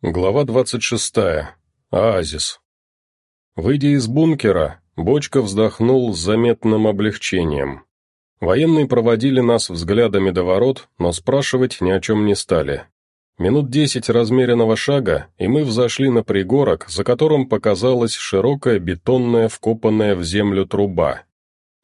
Глава 26. Оазис. Выйдя из бункера, Бочка вздохнул с заметным облегчением. Военные проводили нас взглядами до ворот, но спрашивать ни о чем не стали. Минут десять размеренного шага, и мы взошли на пригорок, за которым показалась широкая бетонная вкопанная в землю труба.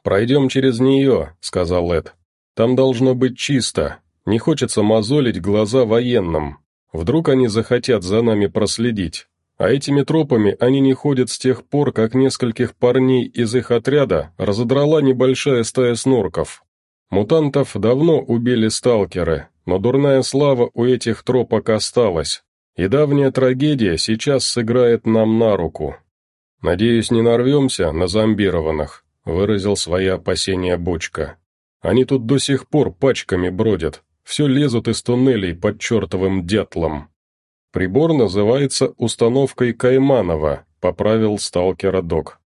«Пройдем через нее», — сказал Эд. «Там должно быть чисто. Не хочется мозолить глаза военным, Вдруг они захотят за нами проследить. А этими тропами они не ходят с тех пор, как нескольких парней из их отряда разодрала небольшая стая снорков. Мутантов давно убили сталкеры, но дурная слава у этих тропок осталась, и давняя трагедия сейчас сыграет нам на руку. «Надеюсь, не нарвемся на зомбированных», — выразил свои опасения Бочка. «Они тут до сих пор пачками бродят, все лезут из туннелей под чертовым дятлом. Прибор называется установкой Кайманова, поправил сталкера док.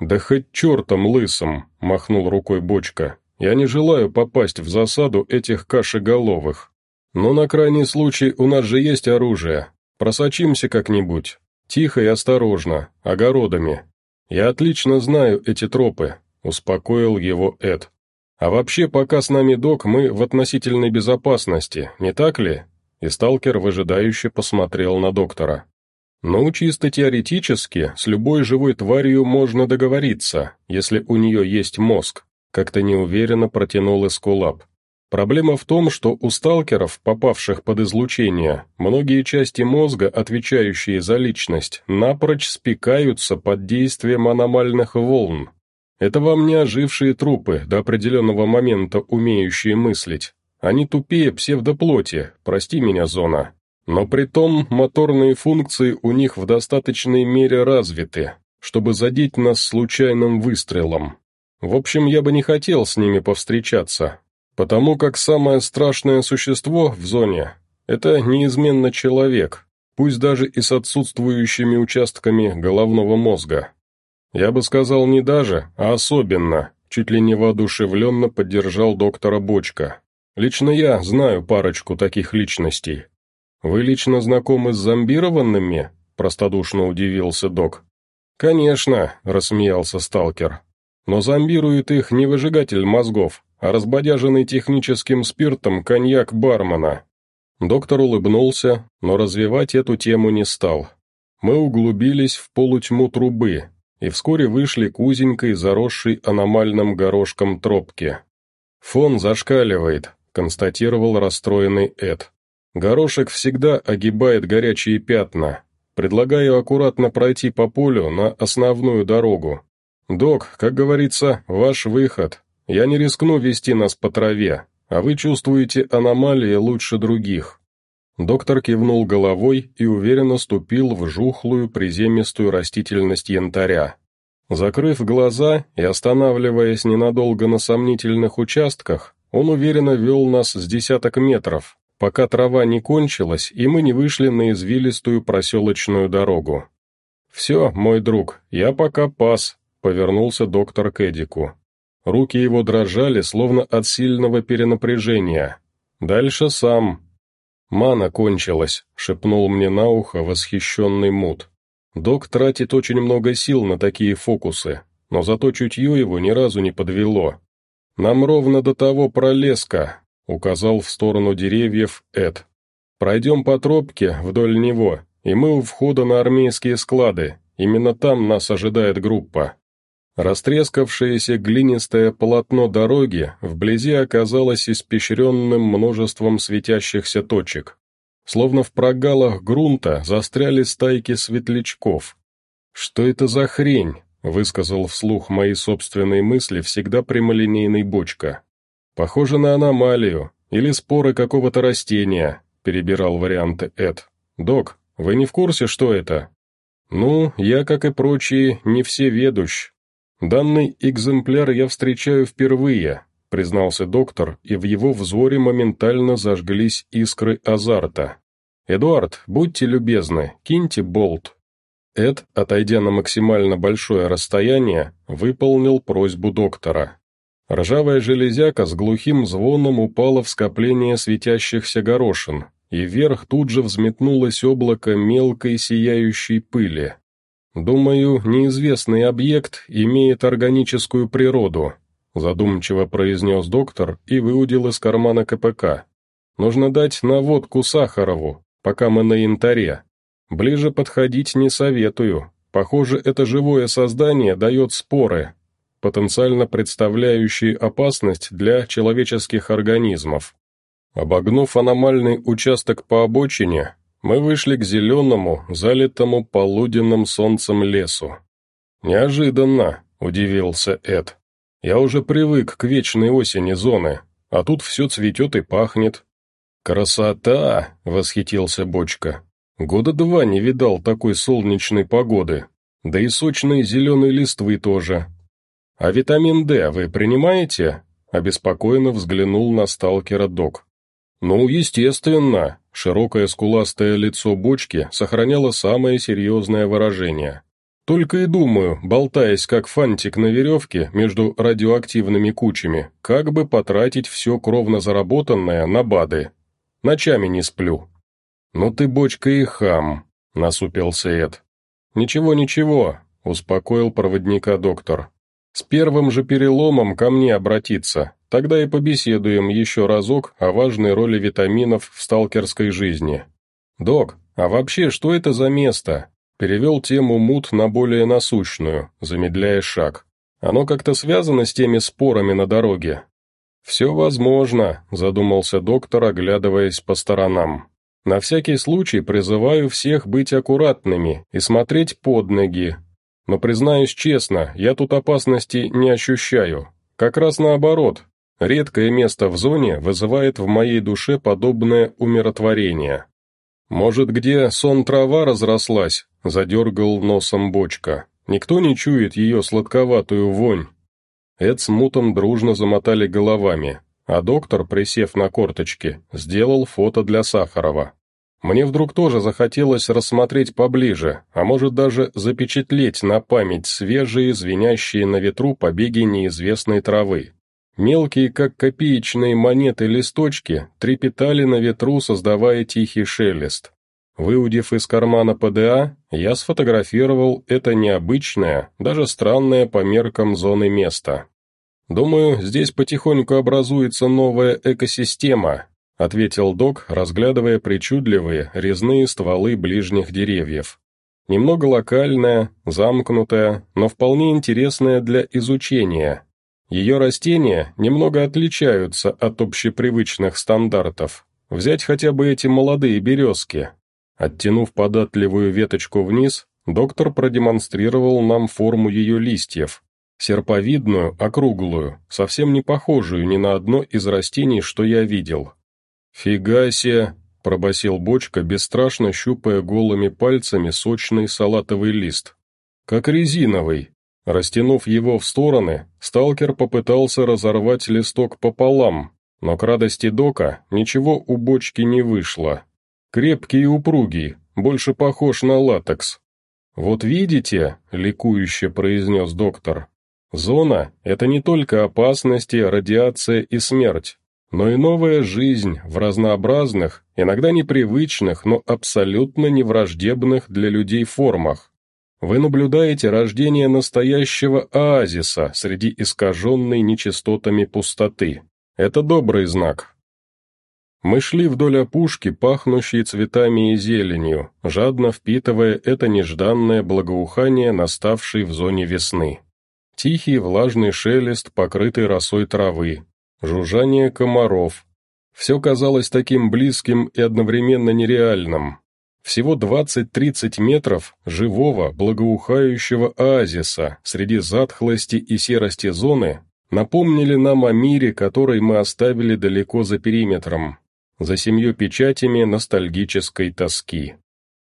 Да хоть чертом лысым, махнул рукой бочка. Я не желаю попасть в засаду этих кашеголовых. Но на крайний случай у нас же есть оружие. Просочимся как-нибудь. Тихо и осторожно, огородами. Я отлично знаю эти тропы, успокоил его Эд. А вообще, пока с нами док, мы в относительной безопасности, не так ли?» И сталкер выжидающе посмотрел на доктора. «Ну, чисто теоретически, с любой живой тварью можно договориться, если у нее есть мозг», как-то неуверенно протянул Эскулап. Проблема в том, что у сталкеров, попавших под излучение, многие части мозга, отвечающие за личность, напрочь спекаются под действием аномальных волн, это вам не ожившие трупы, до определенного момента умеющие мыслить. Они тупее псевдоплоти, прости меня, Зона. Но при том моторные функции у них в достаточной мере развиты, чтобы задеть нас случайным выстрелом. В общем, я бы не хотел с ними повстречаться, потому как самое страшное существо в зоне – это неизменно человек, пусть даже и с отсутствующими участками головного мозга. Я бы сказал не даже, а особенно, чуть ли не воодушевленно поддержал доктора Бочка. Лично я знаю парочку таких личностей. Вы лично знакомы с зомбированными? Простодушно удивился док. Конечно, рассмеялся сталкер. Но зомбирует их не выжигатель мозгов, а разбодяженный техническим спиртом коньяк бармена. Доктор улыбнулся, но развивать эту тему не стал. Мы углубились в полутьму трубы, и вскоре вышли к узенькой, заросшей аномальным горошком тропке. «Фон зашкаливает», — констатировал расстроенный Эд. «Горошек всегда огибает горячие пятна. Предлагаю аккуратно пройти по полю на основную дорогу. Док, как говорится, ваш выход. Я не рискну вести нас по траве, а вы чувствуете аномалии лучше других». Доктор кивнул головой и уверенно ступил в жухлую приземистую растительность янтаря. Закрыв глаза и останавливаясь ненадолго на сомнительных участках, он уверенно вел нас с десяток метров, пока трава не кончилась и мы не вышли на извилистую проселочную дорогу. «Все, мой друг, я пока пас», — повернулся доктор к Эдику. Руки его дрожали, словно от сильного перенапряжения. «Дальше сам», «Мана кончилась», — шепнул мне на ухо восхищенный Мут. «Док тратит очень много сил на такие фокусы, но зато чутье его ни разу не подвело. Нам ровно до того пролеска», — указал в сторону деревьев Эд. «Пройдем по тропке вдоль него, и мы у входа на армейские склады. Именно там нас ожидает группа». Растрескавшееся глинистое полотно дороги вблизи оказалось испещренным множеством светящихся точек. Словно в прогалах грунта застряли стайки светлячков. «Что это за хрень?» — высказал вслух мои собственные мысли всегда прямолинейный бочка. «Похоже на аномалию или споры какого-то растения», — перебирал варианты Эд. «Док, вы не в курсе, что это?» «Ну, я, как и прочие, не всеведущ», «Данный экземпляр я встречаю впервые», — признался доктор, и в его взоре моментально зажглись искры азарта. «Эдуард, будьте любезны, киньте болт». Эд, отойдя на максимально большое расстояние, выполнил просьбу доктора. Ржавая железяка с глухим звоном упала в скопление светящихся горошин, и вверх тут же взметнулось облако мелкой сияющей пыли. «Думаю, неизвестный объект имеет органическую природу», задумчиво произнес доктор и выудил из кармана КПК. «Нужно дать наводку Сахарову, пока мы на янтаре. Ближе подходить не советую. Похоже, это живое создание дает споры, потенциально представляющие опасность для человеческих организмов. Обогнув аномальный участок по обочине, мы вышли к зеленому, залитому полуденным солнцем лесу. «Неожиданно», — удивился Эд. «Я уже привык к вечной осени зоны, а тут все цветет и пахнет». «Красота!» — восхитился Бочка. «Года два не видал такой солнечной погоды, да и сочной зеленой листвы тоже, «А витамин D вы принимаете?» – обеспокоенно взглянул на сталкера док. «Ну, естественно», – широкое скуластое лицо бочки сохраняло самое серьезное выражение. «Только и думаю, болтаясь как фантик на веревке между радиоактивными кучами, как бы потратить все кровно заработанное на БАДы. Ночами не сплю». «Ну ты, бочка и хам», – насупился Эд. «Ничего-ничего», – успокоил проводника доктор. С первым же переломом ко мне обратиться, тогда и побеседуем еще разок о важной роли витаминов в сталкерской жизни. Док, а вообще что это за место? Перевел тему мут на более насущную, замедляя шаг. Оно как-то связано с теми спорами на дороге. «Все возможно», — задумался доктор, оглядываясь по сторонам. «На всякий случай призываю всех быть аккуратными и смотреть под ноги, но, признаюсь честно, я тут опасности не ощущаю. Как раз наоборот. Редкое место в зоне вызывает в моей душе подобное умиротворение. Может, где сон трава разрослась, задергал носом бочка. Никто не чует ее сладковатую вонь. Эд с Мутом дружно замотали головами, а доктор, присев на корточки, сделал фото для Сахарова. Мне вдруг тоже захотелось рассмотреть поближе, а может даже запечатлеть на память свежие, звенящие на ветру побеги неизвестной травы. Мелкие, как копеечные монеты листочки, трепетали на ветру, создавая тихий шелест. Выудив из кармана ПДА, я сфотографировал это необычное, даже странное по меркам зоны место. Думаю, здесь потихоньку образуется новая экосистема, — ответил док, разглядывая причудливые, резные стволы ближних деревьев. «Немного локальная, замкнутая, но вполне интересная для изучения. Ее растения немного отличаются от общепривычных стандартов. Взять хотя бы эти молодые березки». Оттянув податливую веточку вниз, доктор продемонстрировал нам форму ее листьев, серповидную, округлую, совсем не похожую ни на одно из растений, что я видел. «Фига себе!» — пробасил бочка, бесстрашно щупая голыми пальцами сочный салатовый лист. «Как резиновый!» Растянув его в стороны, сталкер попытался разорвать листок пополам, но к радости Дока ничего у бочки не вышло. Крепкий и упругий, больше похож на латекс. «Вот видите», — ликующе произнес доктор, — «зона — это не только опасности, радиация и смерть но и новая жизнь в разнообразных, иногда непривычных, но абсолютно невраждебных для людей формах. Вы наблюдаете рождение настоящего оазиса среди искаженной нечистотами пустоты. Это добрый знак. Мы шли вдоль опушки, пахнущей цветами и зеленью, жадно впитывая это нежданное благоухание, наставшей в зоне весны. Тихий влажный шелест, покрытый росой травы, жужжание комаров. Все казалось таким близким и одновременно нереальным. Всего 20-30 метров живого, благоухающего оазиса среди затхлости и серости зоны напомнили нам о мире, который мы оставили далеко за периметром, за семью печатями ностальгической тоски.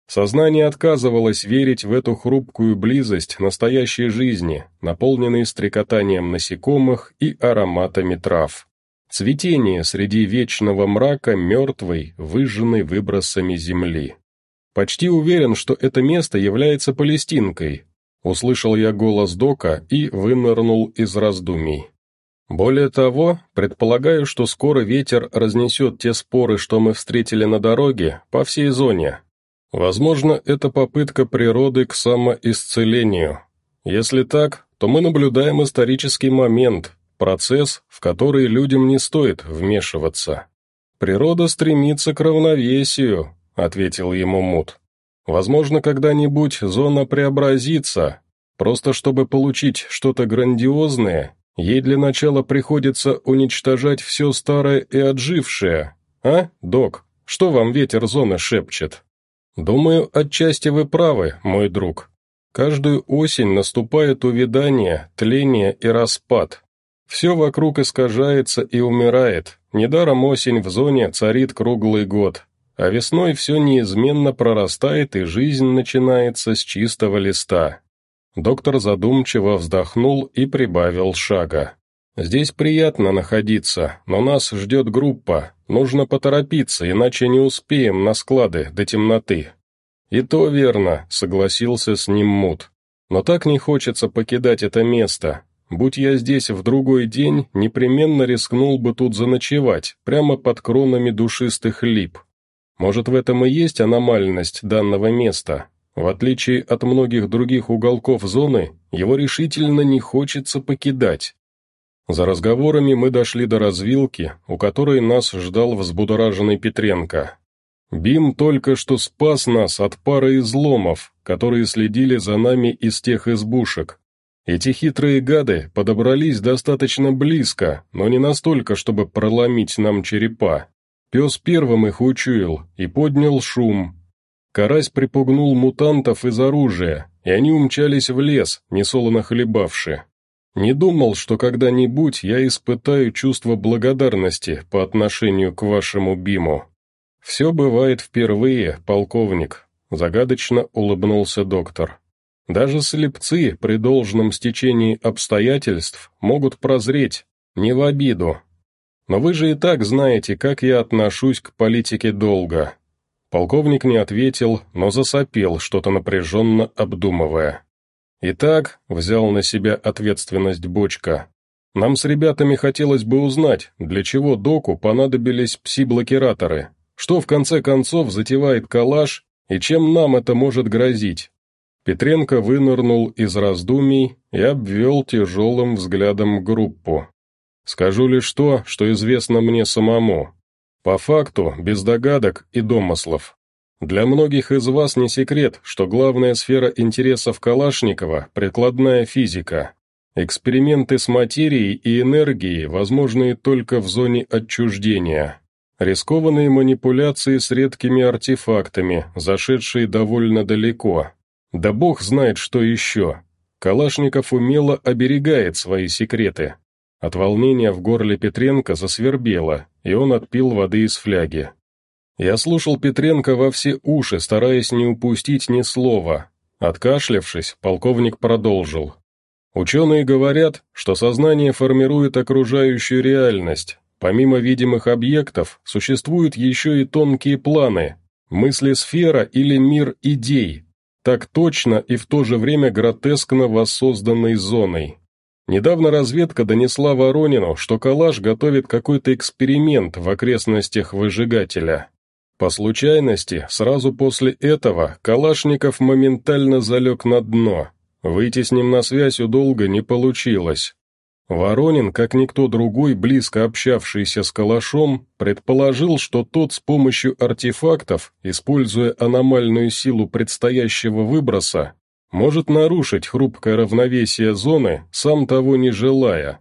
Сознание отказывалось верить в эту хрупкую близость настоящей жизни, наполненной стрекотанием насекомых и ароматами трав. Цветение среди вечного мрака мертвой, выжженной выбросами земли. Почти уверен, что это место является Палестинкой. Услышал я голос Дока и вынырнул из раздумий. Более того, предполагаю, что скоро ветер разнесет те споры, что мы встретили на дороге, по всей зоне. Возможно, это попытка природы к самоисцелению. Если так, то мы наблюдаем исторический момент, процесс, в который людям не стоит вмешиваться. «Природа стремится к равновесию», — ответил ему Мут. «Возможно, когда-нибудь зона преобразится, просто чтобы получить что-то грандиозное, ей для начала приходится уничтожать все старое и отжившее. А, док, что вам ветер зоны шепчет?» «Думаю, отчасти вы правы, мой друг. Каждую осень наступает увядание, тление и распад. Все вокруг искажается и умирает, недаром осень в зоне царит круглый год, а весной все неизменно прорастает и жизнь начинается с чистого листа. Доктор задумчиво вздохнул и прибавил шага. «Здесь приятно находиться, но нас ждет группа. Нужно поторопиться, иначе не успеем на склады до темноты». «И то верно», — согласился с ним Мут. «Но так не хочется покидать это место. Будь я здесь в другой день, непременно рискнул бы тут заночевать, прямо под кронами душистых лип. Может, в этом и есть аномальность данного места. В отличие от многих других уголков зоны, его решительно не хочется покидать. За разговорами мы дошли до развилки, у которой нас ждал взбудораженный Петренко. Бим только что спас нас от пары изломов, которые следили за нами из тех избушек, эти хитрые гады подобрались достаточно близко, но не настолько, чтобы проломить нам черепа. Пес первым их учуял и поднял шум. Карась припугнул мутантов из оружия, и они умчались в лес, несолоно хлебавши. Не думал, что когда-нибудь я испытаю чувство благодарности по отношению к вашему Биму. Все бывает впервые, полковник, загадочно улыбнулся доктор. Даже слепцы при должном стечении обстоятельств могут прозреть, не в обиду. Но вы же и так знаете, как я отношусь к политике долга». Полковник не ответил, но засопел, что-то напряженно обдумывая. «Итак», — взял на себя ответственность Бочка, — «нам с ребятами хотелось бы узнать, для чего доку понадобились пси-блокираторы, что в конце концов затевает калаш и чем нам это может грозить. Петренко вынырнул из раздумий и обвел тяжелым взглядом группу. «Скажу лишь то, что известно мне самому. По факту, без догадок и домыслов. Для многих из вас не секрет, что главная сфера интересов Калашникова – прикладная физика. Эксперименты с материей и энергией возможны только в зоне отчуждения. Рискованные манипуляции с редкими артефактами, зашедшие довольно далеко, да бог знает, что еще. Калашников умело оберегает свои секреты. От волнения в горле Петренко засвербело, и он отпил воды из фляги. Я слушал Петренко во все уши, стараясь не упустить ни слова. Откашлявшись, полковник продолжил. Ученые говорят, что сознание формирует окружающую реальность. Помимо видимых объектов, существуют еще и тонкие планы, мысли-сфера или мир идей, так точно и в то же время гротескно воссозданной зоной. Недавно разведка донесла Воронину, что Калаш готовит какой-то эксперимент в окрестностях выжигателя. По случайности, сразу после этого Калашников моментально залег на дно. Выйти с ним на связь у долга не получилось. Воронин, как никто другой, близко общавшийся с Калашом, предположил, что тот с помощью артефактов, используя аномальную силу предстоящего выброса, может нарушить хрупкое равновесие зоны, сам того не желая.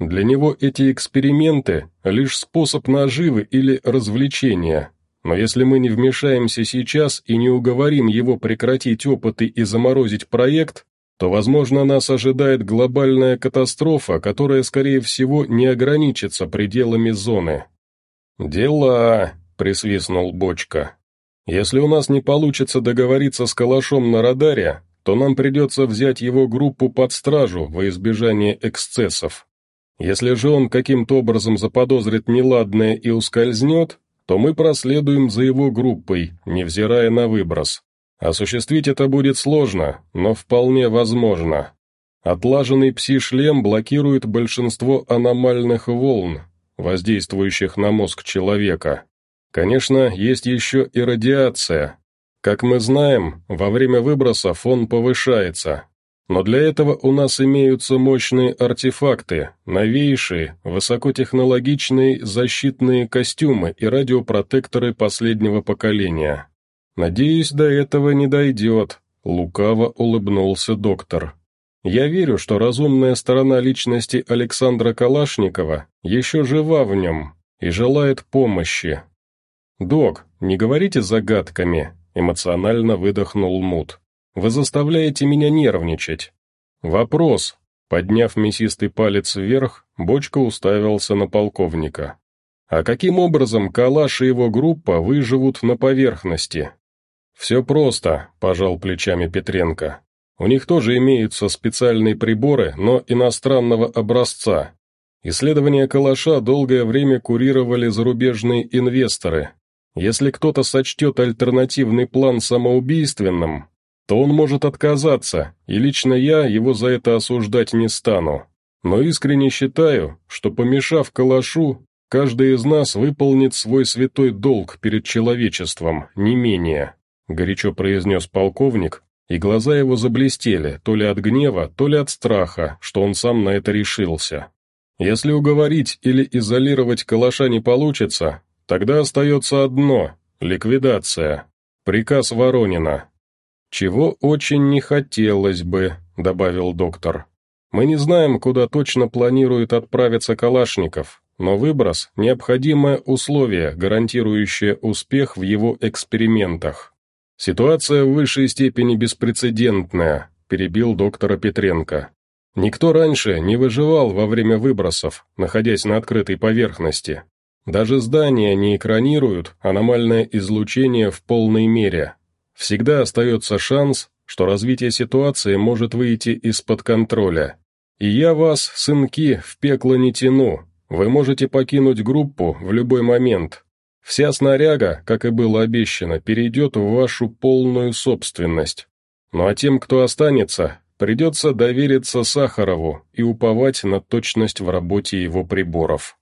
Для него эти эксперименты – лишь способ наживы или развлечения. Но если мы не вмешаемся сейчас и не уговорим его прекратить опыты и заморозить проект, то, возможно, нас ожидает глобальная катастрофа, которая, скорее всего, не ограничится пределами зоны. «Дела», — присвистнул Бочка. «Если у нас не получится договориться с Калашом на радаре, то нам придется взять его группу под стражу во избежание эксцессов. Если же он каким-то образом заподозрит неладное и ускользнет, то мы проследуем за его группой, невзирая на выброс. Осуществить это будет сложно, но вполне возможно. Отлаженный пси-шлем блокирует большинство аномальных волн, воздействующих на мозг человека. Конечно, есть еще и радиация. Как мы знаем, во время выбросов он повышается. Но для этого у нас имеются мощные артефакты, новейшие, высокотехнологичные защитные костюмы и радиопротекторы последнего поколения. Надеюсь, до этого не дойдет, лукаво улыбнулся доктор. Я верю, что разумная сторона личности Александра Калашникова еще жива в нем и желает помощи. «Док, не говорите загадками», — эмоционально выдохнул Мут. «Вы заставляете меня нервничать». «Вопрос», — подняв мясистый палец вверх, Бочка уставился на полковника. «А каким образом Калаш и его группа выживут на поверхности?» «Все просто», — пожал плечами Петренко. У них тоже имеются специальные приборы, но иностранного образца. Исследования калаша долгое время курировали зарубежные инвесторы. Если кто-то сочтет альтернативный план самоубийственным, то он может отказаться, и лично я его за это осуждать не стану. Но искренне считаю, что помешав калашу, каждый из нас выполнит свой святой долг перед человечеством, не менее», — горячо произнес полковник, и глаза его заблестели, то ли от гнева, то ли от страха, что он сам на это решился. Если уговорить или изолировать калаша не получится, тогда остается одно — ликвидация. Приказ Воронина. «Чего очень не хотелось бы», — добавил доктор. «Мы не знаем, куда точно планирует отправиться Калашников, но выброс — необходимое условие, гарантирующее успех в его экспериментах. «Ситуация в высшей степени беспрецедентная», – перебил доктора Петренко. «Никто раньше не выживал во время выбросов, находясь на открытой поверхности. Даже здания не экранируют аномальное излучение в полной мере. Всегда остается шанс, что развитие ситуации может выйти из-под контроля. И я вас, сынки, в пекло не тяну. Вы можете покинуть группу в любой момент, Вся снаряга, как и было обещано, перейдет в вашу полную собственность. Ну а тем, кто останется, придется довериться Сахарову и уповать на точность в работе его приборов.